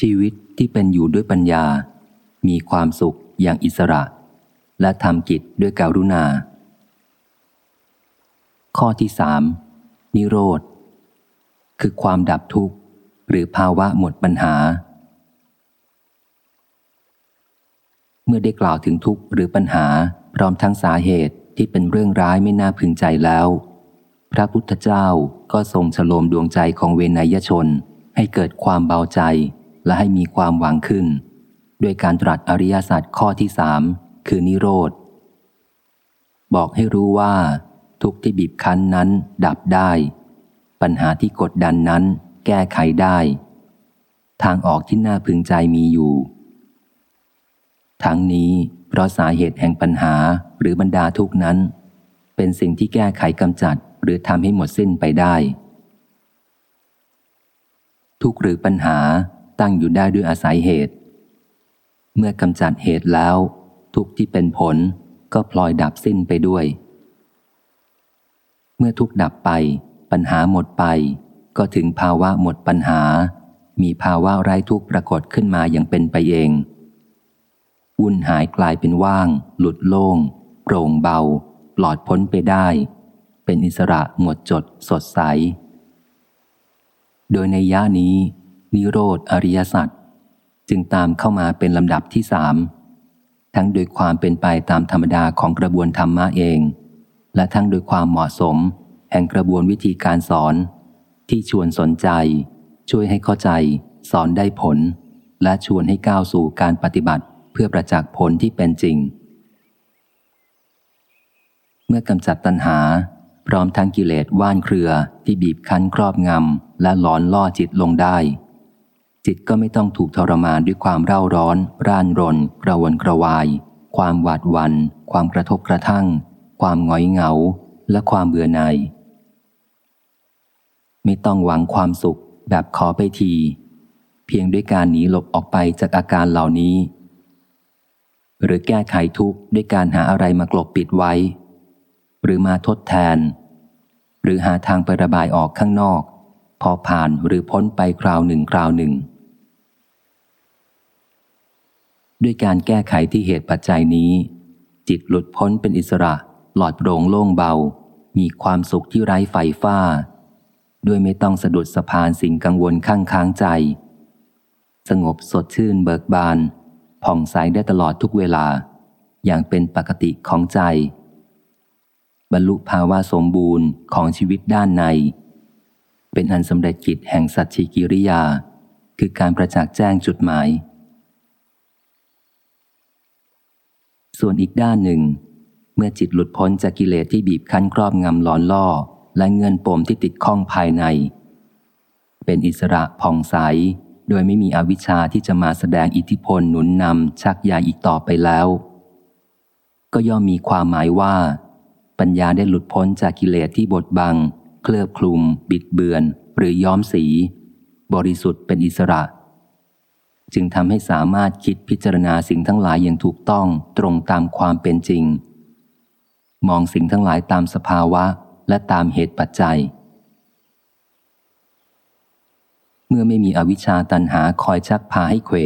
ชีวิตที่เป็นอยู่ด้วยปัญญา มีความสุขอย่างอิสระ และทำกิจด้วยการุณา ข้อที่สามนิโรธ คือความดับทุกข์หรือภาวะหมดปัญหา เมื่อได้กล่าวถึงทุกข์หรือปัญหา พร้อมทั้งสาเหตุที่เป็นเรื่องร้ายไม่น่าพึงใจแล้ว พระพุทธเจ้าก็ทรงฉโลมดวงใจของเวนยชนให้เกิดความเบาใจ และให้มีความหวังขึ้น ด้วยการตรัสอริยสัจข้อที่สามคือนิโรธ บอกให้รู้ว่า ทุกที่บีบคั้นนั้นดับได้ ปัญหาที่กดดันนั้นแก้ไขได้ ทางออกที่น่าพึงใจมีอยู่ ทั้งนี้เพราะสาเหตุแห่งปัญหาหรือบรรดาทุกนั้น เป็นสิ่งที่แก้ไขกำจัดหรือทำให้หมดสิ้นไปได้ ทุกหรือปัญหา ตั้งอยู่ได้ด้วยอาศัยเหตุ เมื่อกำจัดเหตุแล้ว ทุกที่เป็นผลก็พลอยดับสิ้นไปด้วย เมื่อทุกดับไป ปัญหาหมดไป ก็ถึงภาวะหมดปัญหา มีภาวะไร้ทุกปรากฏขึ้นมาอย่างเป็นไปเอง วุ่นหายกลายเป็นว่าง หลุดโล่งโปร่งเบา ปลอดพ้นไปได้ เป็นอิสระหมดจดสดใส โดยในย่านี้ นิโรธอริยสัจจึงตามเข้ามาเป็นลำดับที่สามทั้งโดยความเป็นไปตามธรรมดาของกระบวนธรรมะเอง และทั้งโดยความเหมาะสม แห่งกระบวนวิธีการสอน ที่ชวนสนใจ ช่วยให้เข้าใจ สอนได้ผล และชวนให้ก้าวสู่การปฏิบัติเพื่อประจักษ์ผลที่เป็นจริง เมื่อกำจัดตัณหา พร้อมทั้งกิเลสว่านเครือที่บีบคั้นครอบงำและหลอนล่อจิตลงได้ จิตก็ไม่ต้องถูกทรมานด้วยความเร่าร้อน ร่านรน กระวนกระวาย ความหวาดวัน ความกระทบกระทั่ง ความหงอยเหงา และความเบื่อหน่ายไม่ต้องหวังความสุขแบบขอไปที เพียงด้วยการหนีหลบออกไปจากอาการเหล่านี้ หรือแก้ไขทุกข์ด้วยการหาอะไรมากลบปิดไว้ หรือมาทดแทน หรือหาทางไประบายออกข้างนอก พอผ่านหรือพ้นไปคราวหนึ่งคราวหนึ่ง ด้วยการแก้ไขที่เหตุปัจจัยนี้ จิตหลุดพ้นเป็นอิสระ หลอดโปร่งโล่งเบา มีความสุขที่ไร้ไฟฟ้า ด้วยไม่ต้องสะดุดสะพานสิ่งกังวลข้างค้างใจ สงบสดชื่นเบิกบาน ผ่องใสได้ตลอดทุกเวลา อย่างเป็นปกติของใจ บรรลุภาวะสมบูรณ์ของชีวิตด้านใน เป็นอันสำเร็จกิจแห่งสัจฉิกิริยา คือการประจักษ์แจ้งจุดหมาย ส่วนอีกด้านหนึ่ง เมื่อจิตหลุดพ้นจากกิเลสที่บีบคั้นครอบงำหลอนล่อ และเงินปมที่ติดข้องภายใน เป็นอิสระผ่องใส โดยไม่มีอวิชชาที่จะมาแสดงอิทธิพลหนุนนำชักยาอีกต่อไปแล้ว ก็ย่อมมีความหมายว่า ปัญญาได้หลุดพ้นจากกิเลสที่บดบัง เคลือบคลุม บิดเบือน หรือย้อมสี บริสุทธิ์เป็นอิสระ จึงทำให้สามารถคิดพิจารณาสิ่งทั้งหลายอย่างถูกต้องตรงตามความเป็นจริง มองสิ่งทั้งหลายตามสภาวะและตามเหตุปัจจัย เมื่อไม่มีอวิชชาตันหาคอยชักพาให้เขว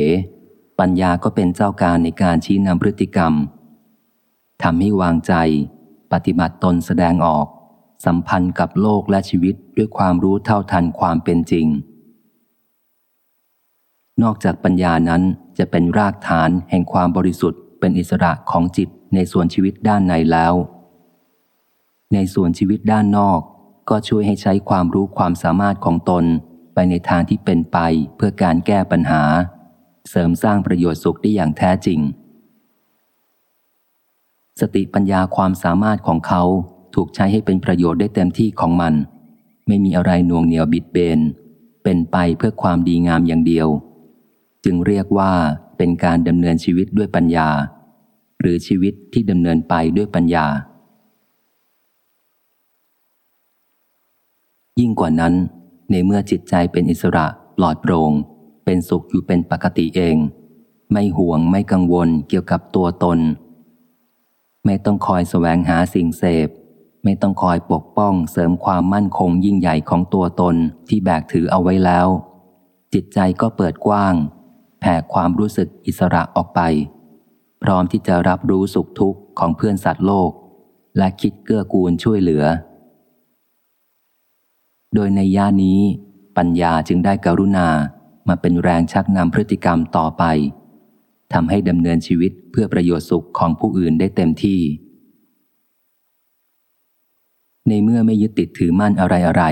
ปัญญาก็เป็นเจ้าการในการชี้นำพฤติกรรมทำให้วางใจ ปฏิบัติตนแสดงออก สัมพันธ์กับโลกและชีวิตด้วยความรู้เท่าทันความเป็นจริง นอกจากปัญญานั้นจะเป็นรากฐานแห่งความบริสุทธิ์ เป็นอิสระของจิตในส่วนชีวิตด้านในแล้ว ในส่วนชีวิตด้านนอก ก็ช่วยให้ใช้ความรู้ความสามารถของตน ไปในทางที่เป็นไปเพื่อการแก้ปัญหา เสริมสร้างประโยชน์สุขได้อย่างแท้จริง สติปัญญาความสามารถของเขาถูกใช้ให้เป็นประโยชน์ได้เต็มที่ของมัน ไม่มีอะไรน่วงเหนียวบิดเบน เป็นไปเพื่อความดีงามอย่างเดียว จึงเรียกว่าเป็นการดำเนินชีวิตด้วยปัญญา หรือชีวิตที่ดำเนินไปด้วยปัญญา ยิ่งกว่านั้น ในเมื่อจิตใจเป็นอิสระปลอดโปร่งเป็นสุขอยู่เป็นปกติเอง ไม่ห่วงไม่กังวลเกี่ยวกับตัวตน ไม่ต้องคอยแสวงหาสิ่งเสพ ไม่ต้องคอยปกป้องเสริมความมั่นคงยิ่งใหญ่ของตัวตนที่แบกถือเอาไว้แล้ว จิตใจก็เปิดกว้าง แผ่ความรู้สึกอิสระออกไป พร้อมที่จะรับรู้สุขทุกข์ของเพื่อนสัตว์โลก และคิดเกื้อกูลช่วยเหลือ โดยในย่านี้ ปัญญาจึงได้กรุณามาเป็นแรงชักนำพฤติกรรมต่อไปทำให้ดำเนินชีวิตเพื่อประโยชน์สุขของผู้อื่นได้เต็มที่ ในเมื่อไม่ยึดติดถือมั่นอะไรอะไร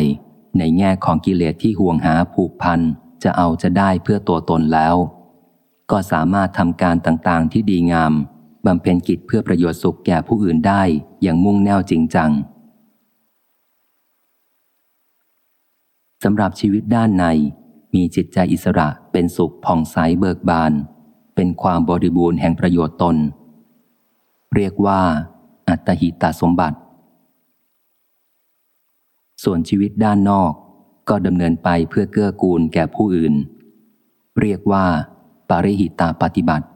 ในแง่ของกิเลสที่ห่วงหาผูกพันจะเอาจะได้เพื่อตัวตนแล้ว ก็สามารถทำการต่างๆ ที่ดีงามบำเพ็ญกิจเพื่อประโยชน์สุขแก่ผู้อื่นได้อย่างมุ่งแน่วจริงจังสำหรับชีวิตด้านใน มีจิตใจอิสระเป็นสุขผ่องใสเบิกบาน เป็นความบริบูรณ์แห่งประโยชน์ตน เรียกว่า อัตหิตาสมบัติ ส่วนชีวิตด้านนอกก็ดำเนินไปเพื่อเกื้อกูลแก่ผู้อื่น เรียกว่า ปริหิตาปฏิบัติ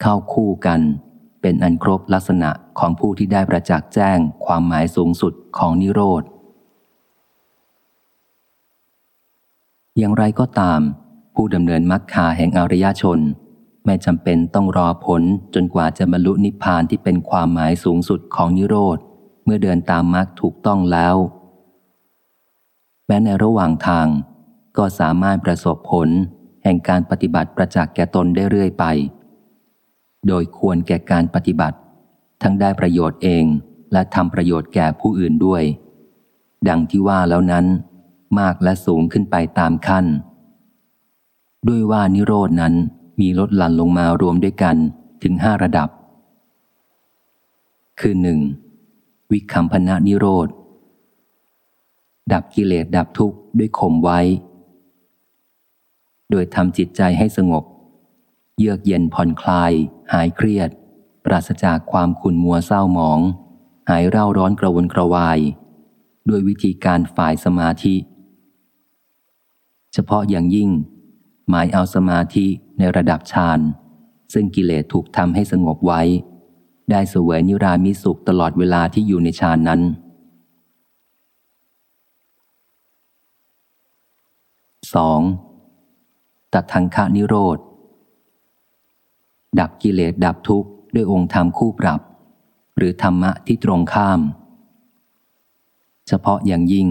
เข้าคู่กันเป็นอันครบลักษณะของผู้ที่ได้ประจักษ์แจ้งความหมายสูงสุดของนิโรธ อย่างไรก็ตาม ผู้ดำเนินมรรคาแห่งอริยชน ไม่จำเป็นต้องรอผลจนกว่าจะบรรลุนิพพานที่เป็นความหมายสูงสุดของนิโรธ เมื่อเดินตามมรรคถูกต้องแล้ว แม้ในระหว่างทางก็สามารถประสบผล แห่งการปฏิบัติประจักษ์แก่ตนได้เรื่อยไป โดยควรแก่การปฏิบัติ ทั้งได้ประโยชน์เองและทำประโยชน์แก่ผู้อื่นด้วย ดังที่ว่าแล้วนั้น มากและสูงขึ้นไปตามขั้น ด้วยว่านิโรดนั้นมีลดหลั่นลงมารวมด้วยกันถึงห้าระดับ คือหนึ่งวิคัมพนานิโรธ ดับกิเลสดับทุกข์ด้วยข่มไว้ โดยทำจิตใจให้สงบ เยือกเย็นผ่อนคลาย หายเครียด ปราศจากความขุ่นมัวเศร้าหมอง หายเร่าร้อนกระวนกระวาย ด้วยวิธีการฝ่ายสมาธิ เฉพาะอย่างยิ่ง หมายเอาสมาธิในระดับฌานซึ่งกิเลสถูกทำให้สงบไว้ ได้สวยนิรามิสุขตลอดเวลาที่อยู่ในฌานนั้น 2. ตั ดทังคานิโรธ ดับกิเลสดับทุกข์ด้วยองค์ธรรมคู่ปรับ หรือธรรมะที่ตรงข้าม เฉพาะอย่างยิ่ง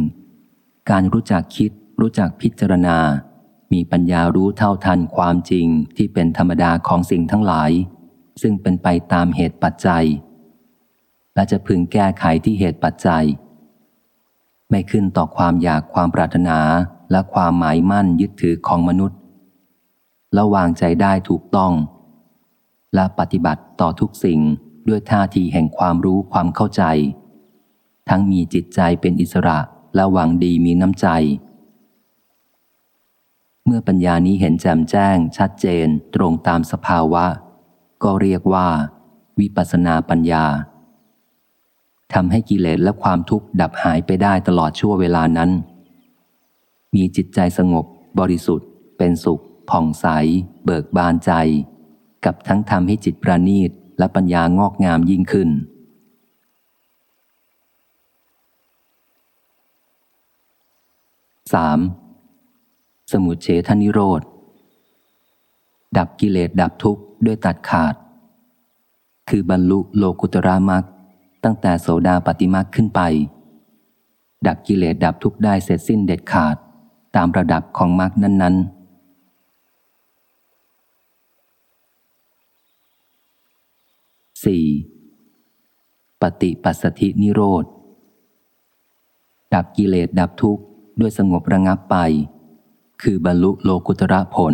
การรู้จักคิดรู้จักพิจารณา มีปัญญารู้เท่าทันความจริงที่เป็นธรรมดาของสิ่งทั้งหลาย ซึ่งเป็นไปตามเหตุปัจจัย และจะพึงแก้ไขที่เหตุปัจจัย ไม่ขึ้นต่อความอยากความปรารถนาและความหมายมั่นยึดถือของมนุษย์ และวางใจได้ถูกต้อง และปฏิบัติต่อทุกสิ่งด้วยท่าทีแห่งความรู้ความเข้าใจ ทั้งมีจิตใจเป็นอิสระและหวังดีมีน้ำใจ เมื่อปัญญานี้เห็นแจ่มแจ้ง ชัดเจนตรงตามสภาวะ ก็เรียกว่า วิปัสนาปัญญาทำให้กิเลสและความทุกข์ดับหายไปได้ตลอดชั่วเวลานั้น มีจิตใจสงบบริสุทธิ์ เป็นสุข ผ่องใส เบิกบานใจ กับทั้งทำให้จิตประณีตและปัญญางอกงามยิ่งขึ้นสามสมุเฉทนิโรธ ดับกิเลสดับทุกข์ด้วยตัดขาด คือบรรลุโลกุตระมักตั้งแต่โสดาปฏิมักขึ้นไป ดับกิเลสดับทุกข์ได้เสร็จสิ้นเด็ดขาด ตามระดับของมักนั้น ๆ 4. ปฏิปัสสธินิโรธ ดับกิเลสดับทุกข์ด้วยสงบระงับไป คือบรรลุโลกุตระผล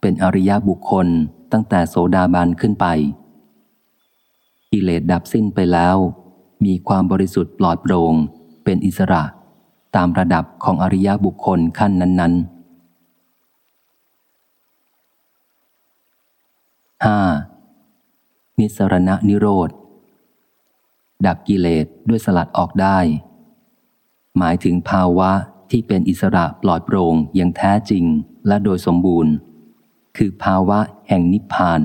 เป็นอริยบุคคลตั้งแต่โสดาบันขึ้นไป กิเลสดับสิ้นไปแล้ว มีความบริสุทธิ์ปลอดโปร่งเป็นอิสระตามระดับของอริยบุคคลขั้นนั้นๆ 5. นิสรณะนิโรธ ดับกิเลสด้วยสลัดออกได้ หมายถึงภาวะที่เป็นอิสระปลอดโปร่งอย่างแท้จริงและโดยสมบูรณ์ คือภาวะแห่งนิพพาน